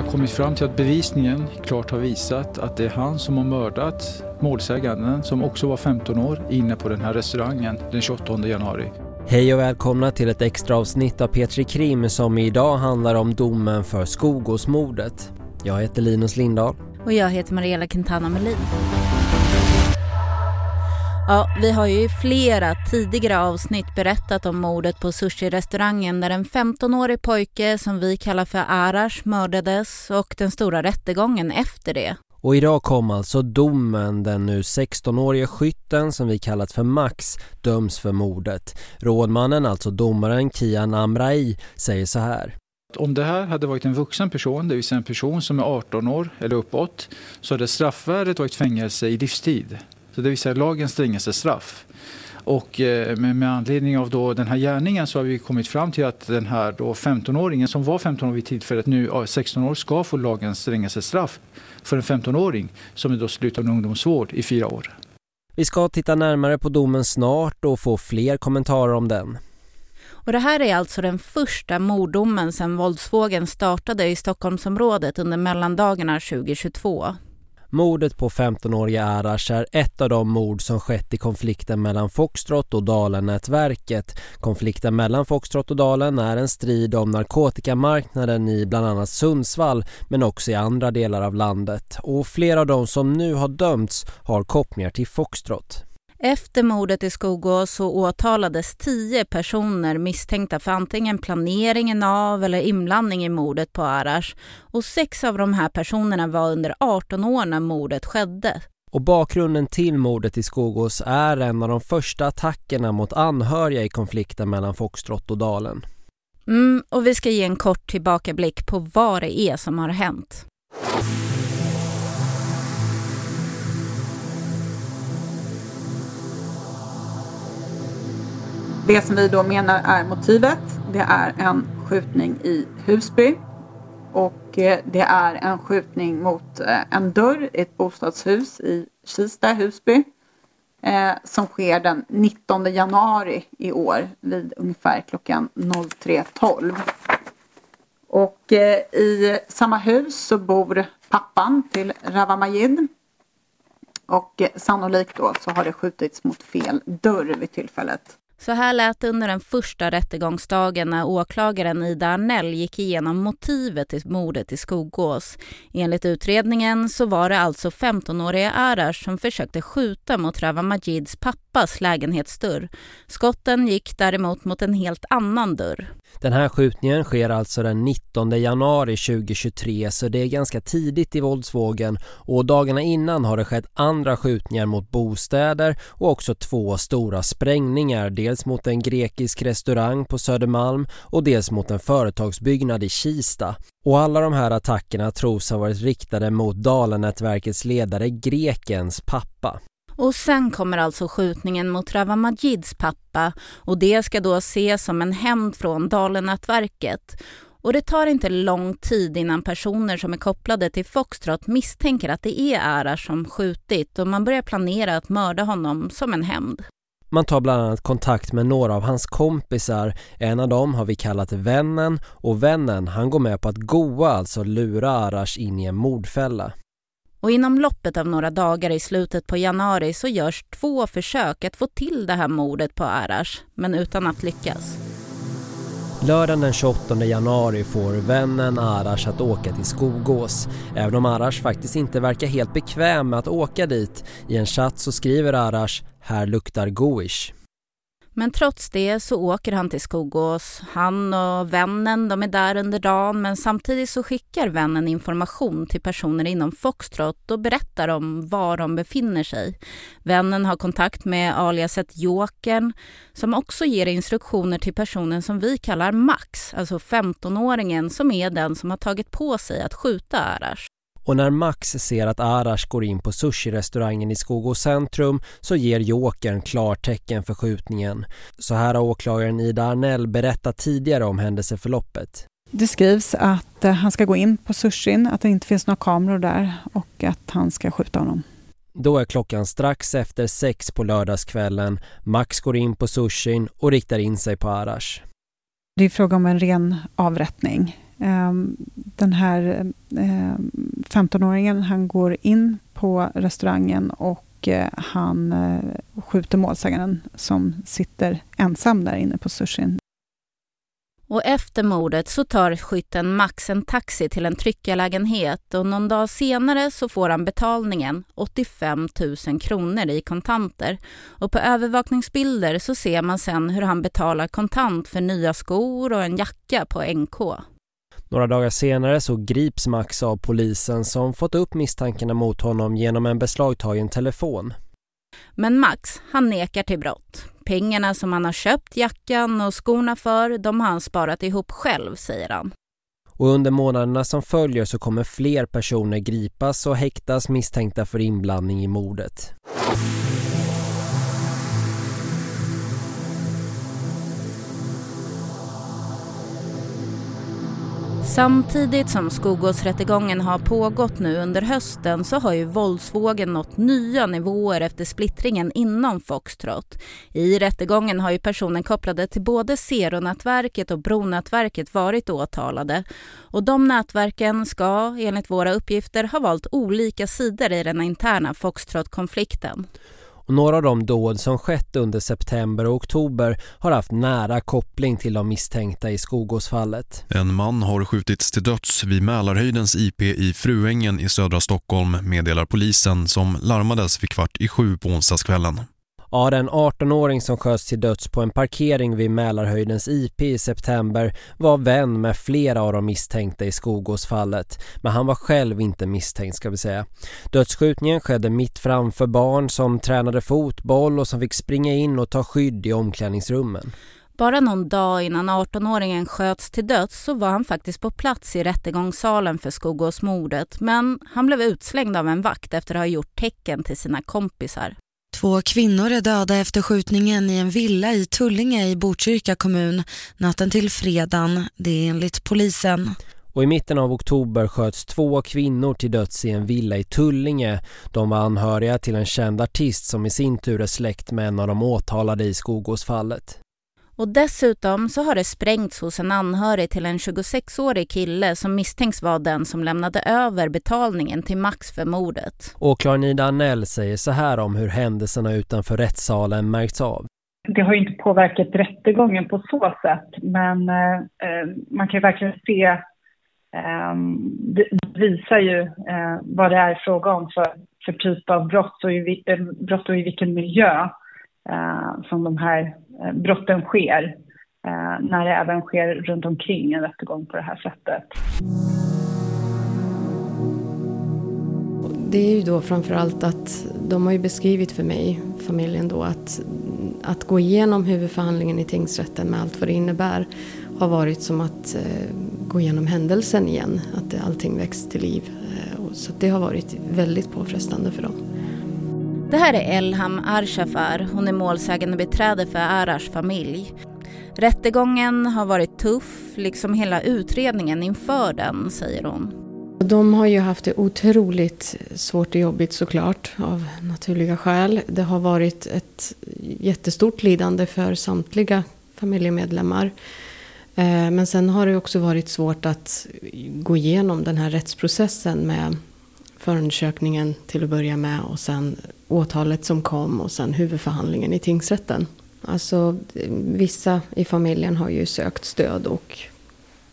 har kommit fram till att bevisningen klart har visat att det är han som har mördat målsäganden som också var 15 år inne på den här restaurangen den 28 januari. Hej och välkomna till ett extra avsnitt av Petri Krim som idag handlar om domen för Skogåsmordet. Jag heter Linus Lindahl. Och jag heter Mariella Quintana Melin. Ja, vi har ju i flera tidigare avsnitt berättat om mordet på sushi-restaurangen där en 15-årig pojke som vi kallar för Arash mördades och den stora rättegången efter det. Och idag kom alltså domen. Den nu 16-årige skytten som vi kallat för Max döms för mordet. Rådmannen, alltså domaren Kian Amrai, säger så här. Om det här hade varit en vuxen person, det vill säga en person som är 18 år eller uppåt, så hade straffvärdet varit fängelse i livstid. Så det vill säga lagens strängaste straff. Och eh, med, anledning av då den här gärningen så har vi kommit fram till att den här 15-åringen som var 15 år vid tillfället, nu 16 år, ska få lagens strängaste straff för en 15-åring som är då slutad ungdomsvård i fyra år. Vi ska titta närmare på domen snart och få fler kommentarer om den. Och det här är alltså den första morddomen sedan våldsvågen startade i Stockholmsområdet under mellandagarna 2022. Mordet på 15-åriga Arash är ett av de mord som skett i konflikten mellan Foxtrot och Dalen-nätverket. Konflikten mellan Foxtrot och Dalen är en strid om narkotikamarknaden i bland annat Sundsvall men också i andra delar av landet. Och flera av de som nu har dömts har kopplingar till Foxtrot. Efter mordet i Skogås så åtalades tio personer misstänkta för antingen planeringen av eller inblandning i mordet på Arash. Och sex av de här personerna var under 18 år när mordet skedde. Och bakgrunden till mordet i Skogås är en av de första attackerna mot anhöriga i konflikten mellan Foxtrot och Dalen. Mm, och vi ska ge en kort tillbakablick på vad det är som har hänt. Det som vi då menar är motivet, det är en skjutning i Husby och eh, det är en skjutning mot eh, en dörr i ett bostadshus i Kista, Husby eh, som sker den 19 januari i år vid ungefär klockan 03.12. Och i samma hus så bor pappan till Rawa Majid och sannolikt då så har det skjutits mot fel dörr vid tillfället. Så här lät det under den första rättegångsdagen när åklagaren Ida Arnell gick igenom motivet till mordet i Skogås. Enligt utredningen så var det alltså 15-åriga Arash som försökte skjuta mot Rawa Majids pappa pappas lägenhetsdörr. Skotten gick däremot mot en helt annan dörr. Den här skjutningen sker alltså den 19 januari 2023 så det är ganska tidigt i våldsvågen och dagarna innan har det skett andra skjutningar mot bostäder och också två stora sprängningar dels mot en grekisk restaurang på Södermalm och dels mot en företagsbyggnad i Kista. Och alla de här attackerna tros ha varit riktade mot Dalanätverkets ledare Grekens pappa. Och sen kommer alltså skjutningen mot Rawa Majids pappa och det ska då ses som en hämnd från Dalenätverket. Och det tar inte lång tid innan personer som är kopplade till Foxtrot misstänker att det är Arash som skjutit och man börjar planera att mörda honom som en hämnd. Man tar bland annat kontakt med några av hans kompisar. En av dem har vi kallat vännen och vännen han går med på att goa alltså lura Arash in i en mordfälla. Och inom loppet av några dagar i slutet på januari så görs två försök att få till det här mordet på Arash, men utan att lyckas. Lördagen den 28 januari får vännen Arash att åka till Skogås. Även om Arash faktiskt inte verkar helt bekväm med att åka dit. I en chatt så skriver Arash “Här luktar goish”. Men trots det så åker han till Skogås. Han och vännen de är där under dagen men samtidigt så skickar vännen information till personer inom Foxtrot och berättar om var de befinner sig. Vännen har kontakt med aliaset Jokern som också ger instruktioner till personen som vi kallar Max, alltså 15-åringen som är den som har tagit på sig att skjuta Arash. Och när Max ser att Arash går in på sushi-restaurangen i Skogås centrum så ger Jokern klartecken för skjutningen. Så här har åklagaren Ida Arnell berättat tidigare om händelseförloppet. Det skrivs att eh, han ska gå in på sushin, att det inte finns några kameror där och att han ska skjuta honom. Då är klockan strax efter sex på lördagskvällen. Max går in på sushin och riktar in sig på Arash. Det är fråga om en ren avrättning. Ehm, den här ehm, 15-åringen han går in på restaurangen och eh, han eh, skjuter målsägaren som sitter ensam där inne på sushin. Och efter mordet så tar skytten Max en taxi till en tryckarlägenhet och någon dag senare så får han betalningen, 85 000 kronor i kontanter. Och på övervakningsbilder så ser man sen hur han betalar kontant för nya skor och en jacka på NK. Några dagar senare så grips Max av polisen som fått upp misstankarna mot honom genom en beslagtagen telefon. Men Max, han nekar till brott. Pengarna som han har köpt jackan och skorna för, de har han sparat ihop själv, säger han. Och under månaderna som följer så kommer fler personer gripas och häktas misstänkta för inblandning i mordet. Samtidigt som Skogåsrättegången har pågått nu under hösten så har ju våldsvågen nått nya nivåer efter splittringen inom Foxtrot. I rättegången har ju personer kopplade till både Zeronätverket och Bronätverket varit åtalade. Och de nätverken ska, enligt våra uppgifter, ha valt olika sidor i den interna Foxtrot-konflikten. Och några av de dåd som skett under september och oktober har haft nära koppling till de misstänkta i Skogåsfallet. En man har skjutits till döds vid Mälarhöjdens IP i Fruängen i södra Stockholm meddelar polisen som larmades vid kvart i sju på onsdagskvällen. Ja, den 18-åring som sköts till döds på en parkering vid Mälarhöjdens IP i september var vän med flera av de misstänkta i Skogåsfallet. Men han var själv inte misstänkt ska vi säga. Dödsskjutningen skedde mitt framför barn som tränade fotboll och som fick springa in och ta skydd i omklädningsrummen. Bara någon dag innan 18-åringen sköts till döds så var han faktiskt på plats i rättegångssalen för Skogåsmordet men han blev utslängd av en vakt efter att ha gjort tecken till sina kompisar. Två kvinnor är döda efter skjutningen i en villa i Tullinge i Botkyrka kommun natten till fredagen, det är enligt polisen. Och i mitten av oktober sköts två kvinnor till döds i en villa i Tullinge. De var anhöriga till en känd artist som i sin tur är släkt med en av de åtalade i Skogåsfallet. Och dessutom så har det sprängts hos en anhörig till en 26-årig kille som misstänks vara den som lämnade över betalningen till Max för mordet. Åklagaren Ida Anell säger så här om hur händelserna utanför rättssalen märks av. Det har ju inte påverkat rättegången på så sätt, men eh, man kan ju verkligen se, eh, det visar ju eh, vad det är fråga om för, för typ av brott och, i, eh, brott och i vilken miljö eh, som de här Eh, brotten sker. Eh, när det även sker runt omkring en rättegång på det här sättet. Det är ju då framförallt att de har ju beskrivit för mig, familjen då, att, att gå igenom huvudförhandlingen i tingsrätten med allt vad det innebär har varit som att eh, gå igenom händelsen igen, att allting väcks till liv. Eh, så det har varit väldigt påfrestande för dem. Det här är Elham Arshafar. Hon är målsägande beträde för Arash familj. Rättegången har varit tuff, liksom hela utredningen inför den, säger hon. De har ju haft det otroligt svårt och jobbigt såklart, av naturliga skäl. Det har varit ett jättestort lidande för samtliga familjemedlemmar. Eh, men sen har det också varit svårt att gå igenom den här rättsprocessen med förundersökningen till att börja med och sen åtalet som kom och sen huvudförhandlingen i tingsrätten. Alltså vissa i familjen har ju sökt stöd och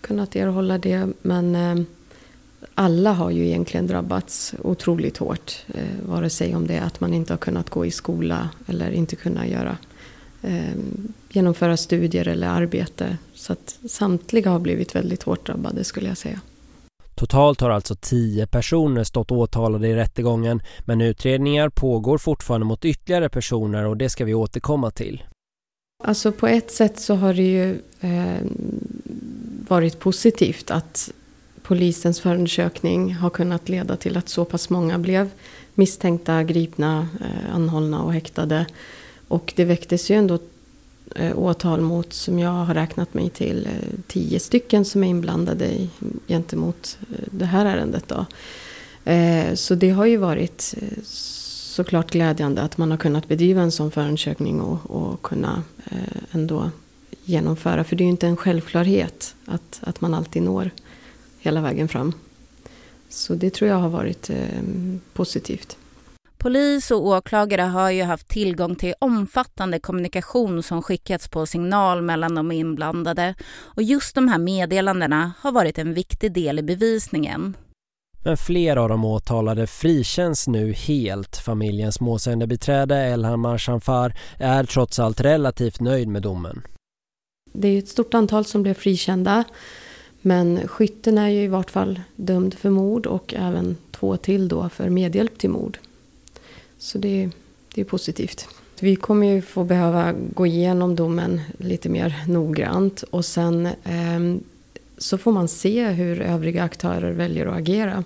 kunnat erhålla det men eh, alla har ju egentligen drabbats otroligt hårt. Eh, vare sig om det är att man inte har kunnat gå i skola eller inte kunnat göra, eh, genomföra studier eller arbete. Så att samtliga har blivit väldigt hårt drabbade skulle jag säga. Totalt har alltså tio personer stått åtalade i rättegången men utredningar pågår fortfarande mot ytterligare personer och det ska vi återkomma till. Alltså på ett sätt så har det ju eh, varit positivt att polisens förundersökning har kunnat leda till att så pass många blev misstänkta, gripna, eh, anhållna och häktade. Och det väcktes ju ändå Eh, åtal mot, som jag har räknat mig till, eh, tio stycken som är inblandade i, gentemot eh, det här ärendet. Då. Så det har ju varit såklart glädjande att man har kunnat bedriva en sån förundersökning och, och kunna ändå genomföra. För det är ju inte en självklarhet att, att man alltid når hela vägen fram. Så det tror jag har varit positivt. Polis och åklagare har ju haft tillgång till omfattande kommunikation som skickats på signal mellan de inblandade och just de här meddelandena har varit en viktig del i bevisningen. Men flera av de åtalade frikänns nu helt. Familjens målsägandebiträde Elham Arshanfar är trots allt relativt nöjd med domen. Det är ett stort antal som blev frikända. Men skytten är ju i vart fall dömd för mord och även två till då för medhjälp till mord. Så det, det är positivt. Vi kommer ju få behöva gå igenom domen lite mer noggrant och sen eh, så får man se hur övriga aktörer väljer att agera.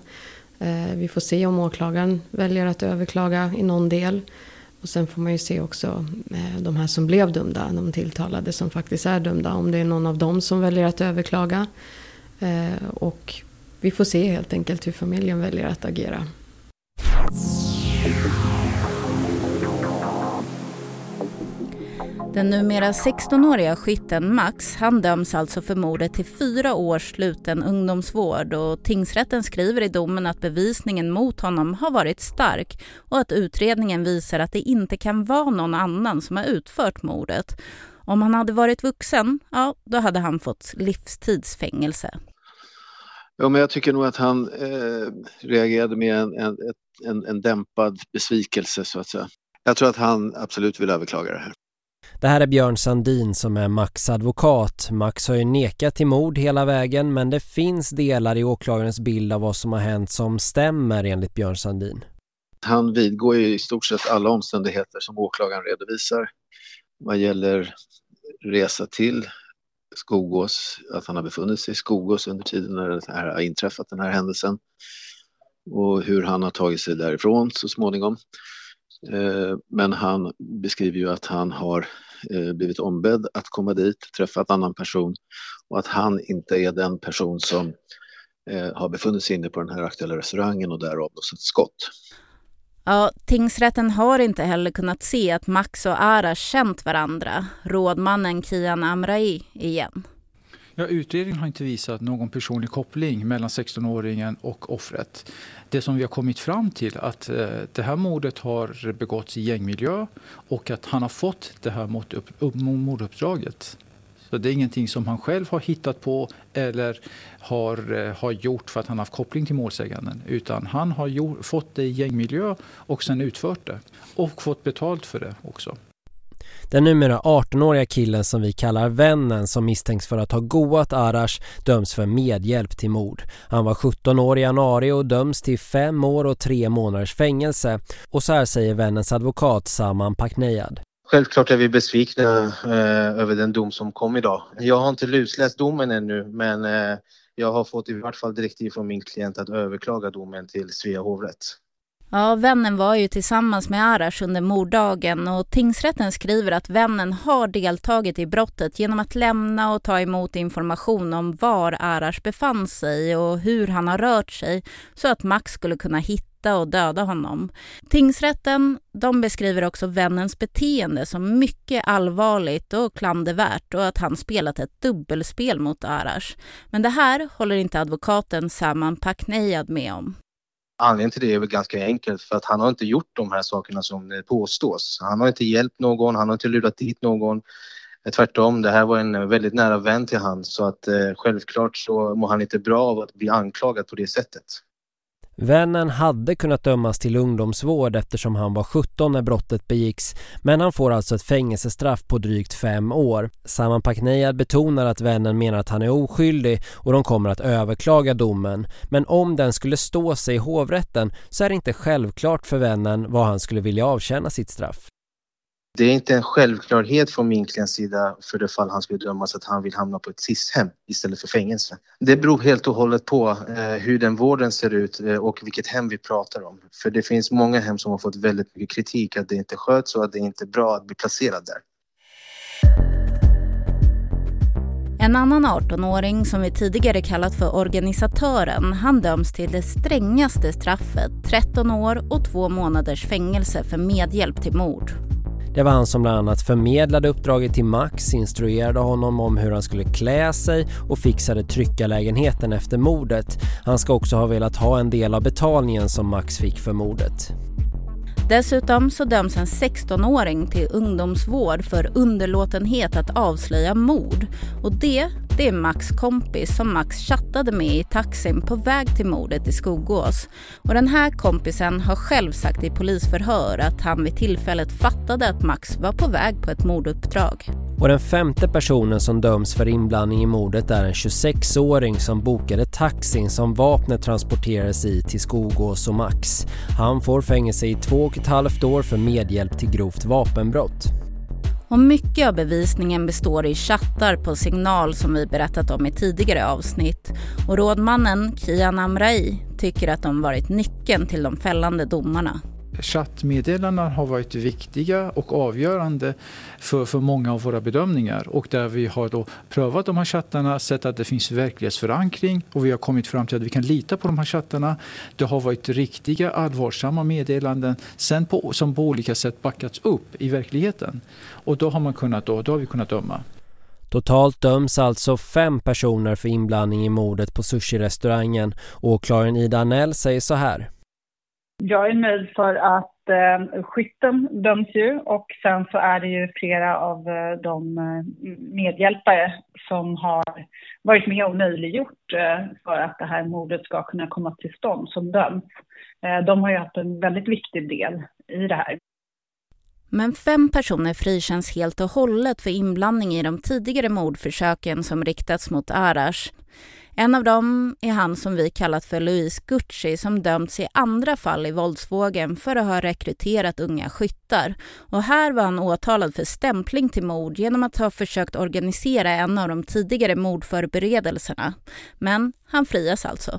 Eh, vi får se om åklagaren väljer att överklaga i någon del. Och sen får man ju se också eh, de här som blev dömda, de tilltalade som faktiskt är dömda, om det är någon av dem som väljer att överklaga. Eh, och vi får se helt enkelt hur familjen väljer att agera. Den numera 16-åriga skytten Max han döms alltså för mordet till fyra års sluten ungdomsvård och tingsrätten skriver i domen att bevisningen mot honom har varit stark och att utredningen visar att det inte kan vara någon annan som har utfört mordet. Om han hade varit vuxen, ja, då hade han fått livstidsfängelse. Ja, men jag tycker nog att han eh, reagerade med en, en, en, en dämpad besvikelse så att säga. Jag tror att han absolut vill överklaga det här. Det här är Björn Sandin som är Max advokat. Max har ju nekat till mord hela vägen men det finns delar i åklagarens bild av vad som har hänt som stämmer enligt Björn Sandin. Han vidgår ju i stort sett alla omständigheter som åklagaren redovisar vad gäller resa till Skogås, att han har befunnit sig i Skogås under tiden när det här har inträffat, den här händelsen och hur han har tagit sig därifrån så småningom. Eh, men han beskriver ju att han har eh, blivit ombedd att komma dit, träffa en annan person och att han inte är den person som eh, har befunnit sig inne på den här aktuella restaurangen och därav då satt skott. Ja, tingsrätten har inte heller kunnat se att Max och Ara känt varandra. Rådmannen Kian Amrai igen. Ja, utredningen har inte visat någon personlig koppling mellan 16-åringen och offret. Det som vi har kommit fram till att eh, det här mordet har begåtts i gängmiljö och att han har fått det här morduppdraget. Så det är ingenting som han själv har hittat på eller har, eh, har gjort för att han har haft koppling till målsäganden. Utan han har gjort, fått det i gängmiljö och sen utfört det. Och fått betalt för det också. Den numera 18-åriga killen som vi kallar vännen som misstänks för att ha goat Arash döms för medhjälp till mord. Han var 17 år i januari och döms till fem år och tre månaders fängelse. Och så här säger vännens advokat Saman Paknejad. Självklart är vi besvikna eh, över den dom som kom idag. Jag har inte lusläst domen ännu men eh, jag har fått i vart fall direktiv från min klient att överklaga domen till Svea hovrätt. Ja, vännen var ju tillsammans med Arash under morddagen och tingsrätten skriver att vännen har deltagit i brottet genom att lämna och ta emot information om var Arash befann sig och hur han har rört sig så att Max skulle kunna hitta och döda honom. Tingsrätten de beskriver också vännens beteende som mycket allvarligt och klandervärt och att han spelat ett dubbelspel mot Arash. Men det här håller inte advokaten Saman Paknejad med om. Anledningen till det är väl ganska enkelt för att han har inte gjort de här sakerna som påstås. Han har inte hjälpt någon, han har inte lurat dit någon. Tvärtom, det här var en väldigt nära vän till han så att eh, självklart så mår han inte bra av att bli anklagad på det sättet. Vännen hade kunnat dömas till ungdomsvård eftersom han var 17 när brottet begicks men han får alltså ett fängelsestraff på drygt fem år. Saman Paknejad betonar att vännen menar att han är oskyldig och de kommer att överklaga domen. Men om den skulle stå sig i hovrätten så är det inte självklart för vännen vad han skulle vilja avtjäna sitt straff. Det är inte en självklarhet från min klients sida för det fall han skulle dömas att han vill hamna på ett SIS-hem istället för fängelse. Det beror helt och hållet på eh, hur den vården ser ut eh, och vilket hem vi pratar om. För det finns många hem som har fått väldigt mycket kritik att det inte sköts och att det inte är bra att bli placerad där. En annan 18-åring som vi tidigare kallat för organisatören, han döms till det strängaste straffet, 13 år och två månaders fängelse för medhjälp till mord. Det var han som bland annat förmedlade uppdraget till Max, instruerade honom om hur han skulle klä sig och fixade tryckarlägenheten efter mordet. Han ska också ha velat ha en del av betalningen som Max fick för mordet. Dessutom så döms en 16-åring till ungdomsvård för underlåtenhet att avslöja mord. Och det, det är Max kompis som Max chattade med i taxin på väg till mordet i Skogås. Och den här kompisen har själv sagt i polisförhör att han vid tillfället fattade att Max var på väg på ett morduppdrag. Och den femte personen som döms för inblandning i mordet är en 26-åring som bokade taxin som vapnet transporterades i till Skogås och Max. Han får fängelse i två och ett halvt år för medhjälp till grovt vapenbrott. Och mycket av bevisningen består i chattar på signal som vi berättat om i tidigare avsnitt. Och rådmannen Kian Amrai tycker att de varit nyckeln till de fällande domarna chattmeddelandena har varit viktiga och avgörande för, för många av våra bedömningar. Och där vi har då prövat de här chattarna, sett att det finns verklighetsförankring och vi har kommit fram till att vi kan lita på de här chattarna. Det har varit riktiga allvarsamma meddelanden sen på, som på olika sätt backats upp i verkligheten. Och då har, man kunnat, då, då har vi kunnat döma. Totalt döms alltså fem personer för inblandning i mordet på sushi-restaurangen. Åklagaren Ida Arnell säger så här. Jag är nöjd för att eh, skytten döms ju och sen så är det ju flera av eh, de eh, medhjälpare som har varit med och möjliggjort eh, för att det här mordet ska kunna komma till stånd som döms. Eh, de har ju haft en väldigt viktig del i det här. Men fem personer frikänns helt och hållet för inblandning i de tidigare mordförsöken som riktats mot Arash. En av dem är han som vi kallat för Louise Gucci som dömts i andra fall i våldsvågen för att ha rekryterat unga skyttar. Och här var han åtalad för stämpling till mord genom att ha försökt organisera en av de tidigare mordförberedelserna. Men han frias alltså.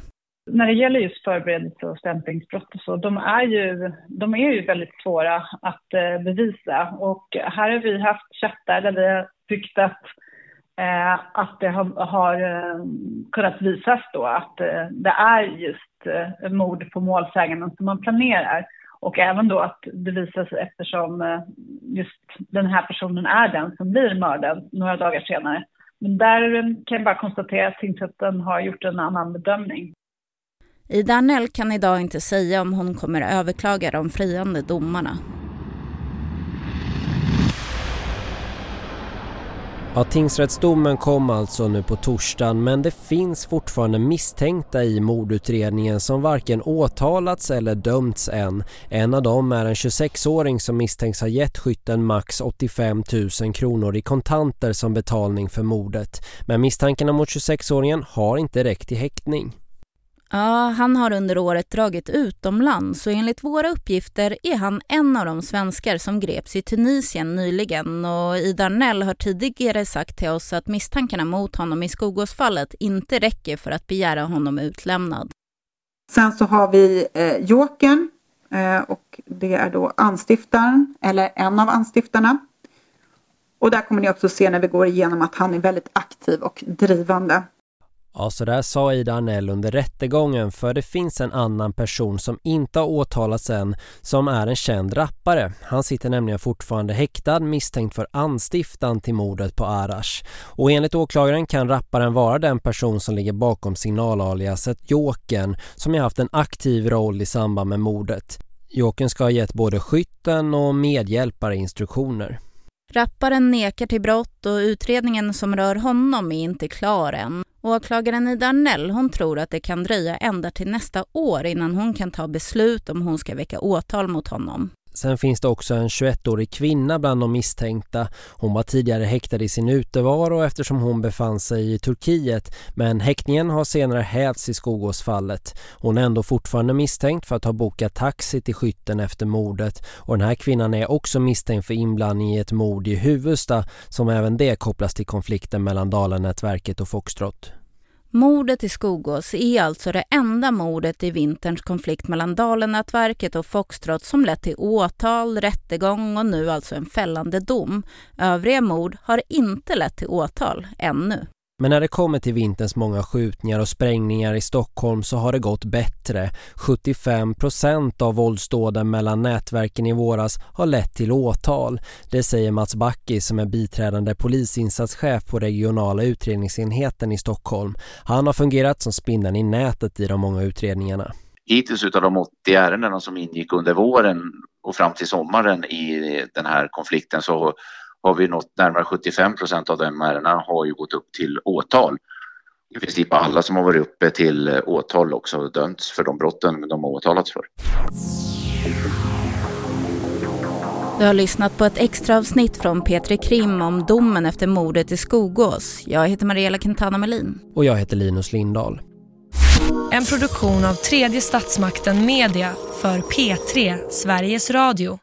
När det gäller just förberedelse och stämplingsbrott och så, de är ju, de är ju väldigt svåra att eh, bevisa. Och här har vi haft chattar där vi har tyckt att eh, att det har, har eh, kunnat visas då att eh, det är just eh, mord på målsäganden som man planerar. Och även då att det visar sig eftersom eh, just den här personen är den som blir mördad några dagar senare. Men där eh, kan jag bara konstatera att tingsrätten har gjort en annan bedömning. Ida Arnell kan idag inte säga om hon kommer överklaga de friande domarna. Ja, tingsrättsdomen kom alltså nu på torsdagen men det finns fortfarande misstänkta i mordutredningen som varken åtalats eller dömts än. En av dem är en 26-åring som misstänks ha gett skytten max 85 000 kronor i kontanter som betalning för mordet. Men misstankarna mot 26-åringen har inte räckt till häktning. Ja, han har under året dragit utomlands och enligt våra uppgifter är han en av de svenskar som greps i Tunisien nyligen och Ida Arnell har tidigare sagt till oss att misstankarna mot honom i Skogåsfallet inte räcker för att begära honom utlämnad. Sen så har vi eh, Jokern eh, och det är då anstiftaren eller en av anstiftarna. Och där kommer ni också se när vi går igenom att han är väldigt aktiv och drivande. Ja, så där sa Ida Arnell under rättegången för det finns en annan person som inte har åtalats än som är en känd rappare. Han sitter nämligen fortfarande häktad misstänkt för anstiftan till mordet på Arash. Och enligt åklagaren kan rapparen vara den person som ligger bakom signalaliaset Jokern som har haft en aktiv roll i samband med mordet. Jokern ska ha gett både skytten och medhjälpare instruktioner. Rapparen nekar till brott och utredningen som rör honom är inte klar än. Åklagaren Ida Arnell hon tror att det kan dröja ända till nästa år innan hon kan ta beslut om hon ska väcka åtal mot honom. Sen finns det också en 21-årig kvinna bland de misstänkta. Hon var tidigare häktad i sin utevaro eftersom hon befann sig i Turkiet. Men häktningen har senare hävts i Skogåsfallet. Hon är ändå fortfarande misstänkt för att ha bokat taxi till skytten efter mordet. Och den här kvinnan är också misstänkt för inblandning i ett mord i Huvudsta som även det kopplas till konflikten mellan Dalenätverket och Foxtrot. Mordet i Skogås är alltså det enda mordet i vinterns konflikt mellan Dalenätverket och Foxtrot som lett till åtal, rättegång och nu alltså en fällande dom. Övriga mord har inte lett till åtal ännu. Men när det kommer till vinterns många skjutningar och sprängningar i Stockholm så har det gått bättre. 75% av våldsdåden mellan nätverken i våras har lett till åtal. Det säger Mats Backi som är biträdande polisinsatschef på regionala utredningsenheten i Stockholm. Han har fungerat som spindeln i nätet i de många utredningarna. Hittills utav de 80 ärendena som ingick under våren och fram till sommaren i den här konflikten så har vi nått närmare 75 procent av de ärendena har ju gått upp till åtal. I princip alla som har varit uppe till åtal också har dömts för de brotten de har åtalats för. Du har lyssnat på ett extra avsnitt från Petri Krim om domen efter mordet i Skogås. Jag heter Mariella Quintana Melin. Och jag heter Linus Lindahl. En produktion av tredje statsmakten Media för P3, Sveriges Radio.